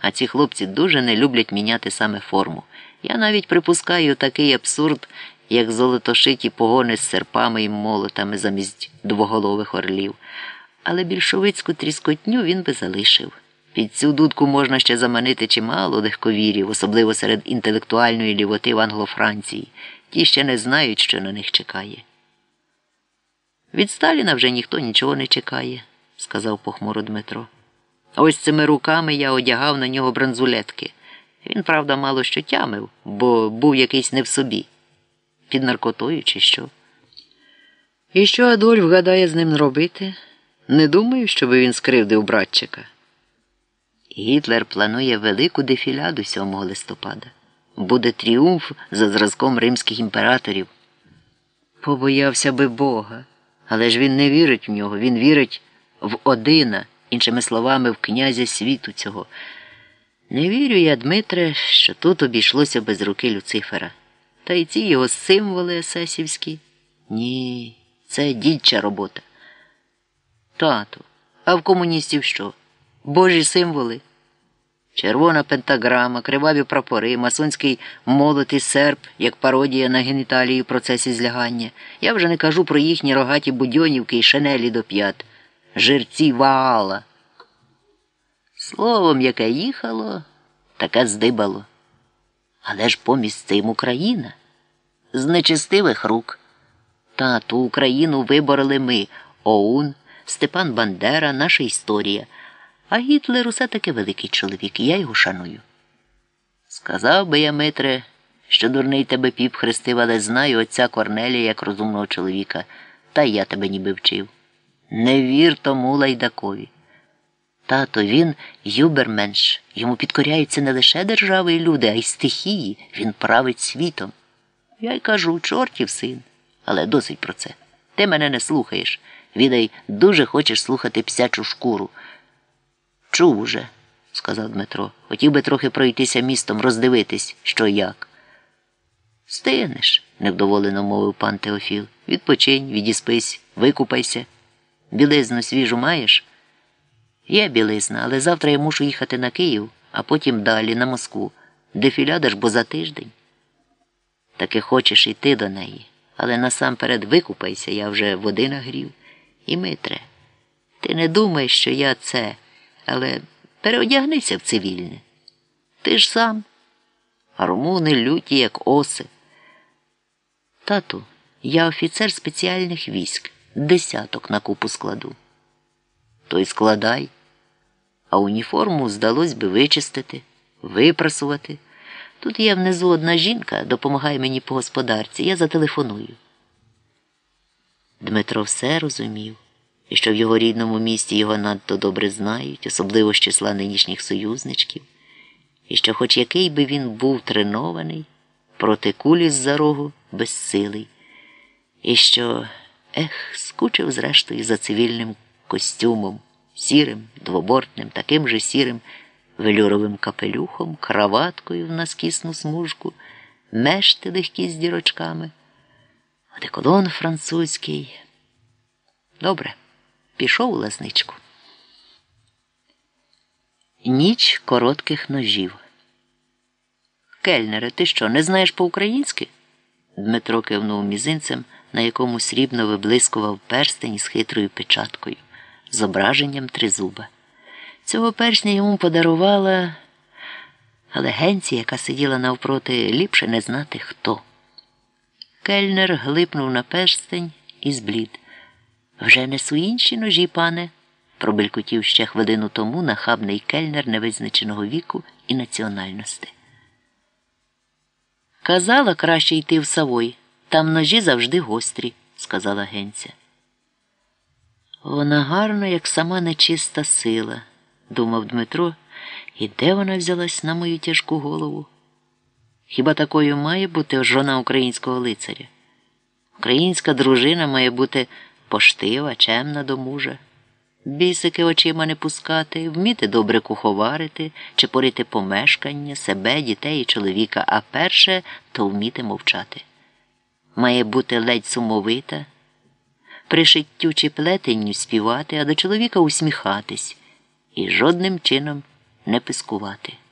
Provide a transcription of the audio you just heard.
а ці хлопці дуже не люблять міняти саме форму. Я навіть припускаю такий абсурд, як золотошиті погони з серпами і молотами замість двоголових орлів. Але більшовицьку тріскотню він би залишив. Під цю дудку можна ще заманити чимало легковірів, особливо серед інтелектуальної лівоти в Англо-Франції. Ті ще не знають, що на них чекає. Від Сталіна вже ніхто нічого не чекає, сказав похмуро Дмитро. Ось цими руками я одягав на нього бронзулетки. Він, правда, мало що тямив, бо був якийсь не в собі. Під наркотою, чи що. І що Адольф гадає з ним робити? Не думаю, щоб він скривдив братчика. Гітлер планує велику дефіляду 7 листопада. Буде тріумф за зразком римських імператорів. Побоявся би Бога. Але ж він не вірить в нього, він вірить в Одина, іншими словами, в князя світу цього. Не вірю я, Дмитре, що тут обійшлося без руки Люцифера. Та й ці його символи есесівські. Ні, це дідча робота. Тату, а в комуністів що? Божі символи? Червона пентаграма, криваві прапори, масонський молот і серп, як пародія на геніталії в процесі злягання. Я вже не кажу про їхні рогаті будьонівки і шанелі до п'ят, жерці ваала. Словом, яке їхало, таке здибало. Але ж помість цим Україна з нечистивих рук. Та ту Україну вибороли ми, ОУН, Степан Бандера, наша історія. А Гітлер усе таки великий чоловік, і я його шаную. Сказав би я, Митре, що дурний тебе піп хрестив, але знаю отця Корнелія як розумного чоловіка, та й я тебе ніби вчив. Не вір тому лайдакові. Тато він юберменш. Йому підкоряються не лише держави і люди, а й стихії. Він править світом. Я й кажу, чортів син, але досить про це. Ти мене не слухаєш. Відай, дуже хочеш слухати псячу шкуру. Чув уже, сказав Дмитро. Хотів би трохи пройтися містом, роздивитись, що як. Стигнеш, невдоволено мовив пан Теофіл. Відпочинь, відіспись, викупайся. Білизну свіжу маєш? Є білизна, але завтра я мушу їхати на Київ, а потім далі на Москву. Дефіляда ж бо за тиждень. Таки хочеш йти до неї, але насамперед викупайся, я вже води нагрів. І Митре, ти не думаєш, що я це, але переодягнися в цивільне. Ти ж сам. А румуни люті, як оси. Тату, я офіцер спеціальних військ, десяток на купу складу. То й складай. А уніформу здалось би вичистити, випрасувати. Тут є внизу одна жінка, допомагає мені по господарці, я зателефоную. Дмитро все розумів, і що в його рідному місті його надто добре знають, особливо з числа нинішніх союзничків, і що, хоч який би він був тренований, проти кулі з-за рогу безсилий, і що, ех, скучив зрештою за цивільним костюмом, сірим, двобортним, таким же сірим велюровим капелюхом, краваткою в наскісну смужку, мешти легкі з дірочками, одеколон французький. Добре, пішов у лазничку. Ніч коротких ножів. Кельнере, ти що, не знаєш по-українськи? Дмитро кивнув мізинцем, на якому срібно виблискував перстень із хитрою печаткою, зображенням тризуба. Цього персня йому подарувала, але генці, яка сиділа навпроти, ліпше не знати хто. Кельнер глипнув на перстень і зблід. Вже несу інші ножі, пане, пробелькотів ще хвилину тому нахабний кельнер невизначеного віку і національності. Казала краще йти в Савой. Там ножі завжди гострі, сказала генця. Вона гарна, як сама нечиста сила, думав Дмитро, і де вона взялась на мою тяжку голову? Хіба такою має бути жона українського лицаря? Українська дружина має бути поштива, чемна до мужа, бісики очима не пускати, вміти добре куховарити, чепорити помешкання, себе, дітей і чоловіка, а перше то вміти мовчати. Має бути ледь сумовита, при шиттю чи плетенню співати, а до чоловіка усміхатись і жодним чином не пискувати.